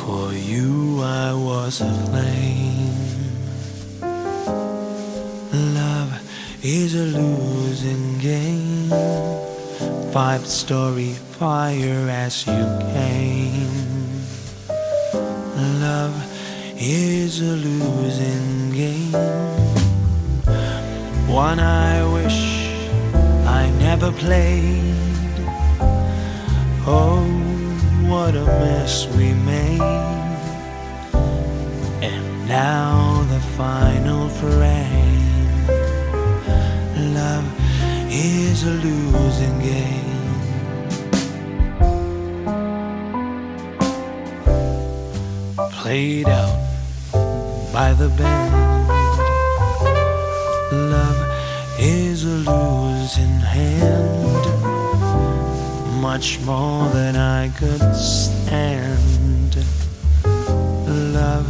For you I was a flame. Love is a losing game. Five story fire as you came. Love is a losing game. One I wish I never played. Oh, what a mess we made. And now the final frame. Love is a losing game. Played out by the band. Love is a losing hand. Much more than I could stand. Love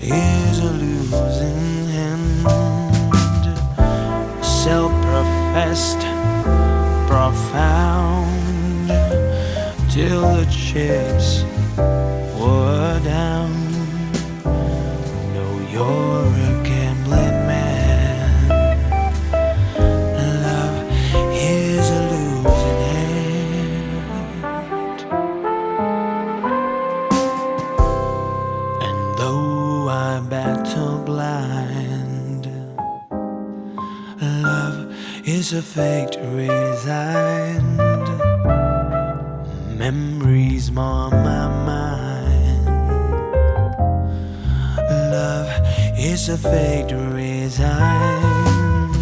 is a losing hand. Self professed, profound. Till the chips were down. No, you're is a fate resigned. Memories mar my mind. Love is a fate resigned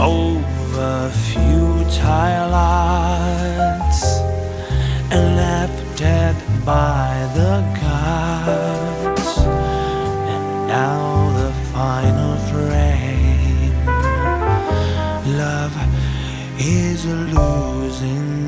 over futile odds and left at by the gods. And now the final frame. days a losing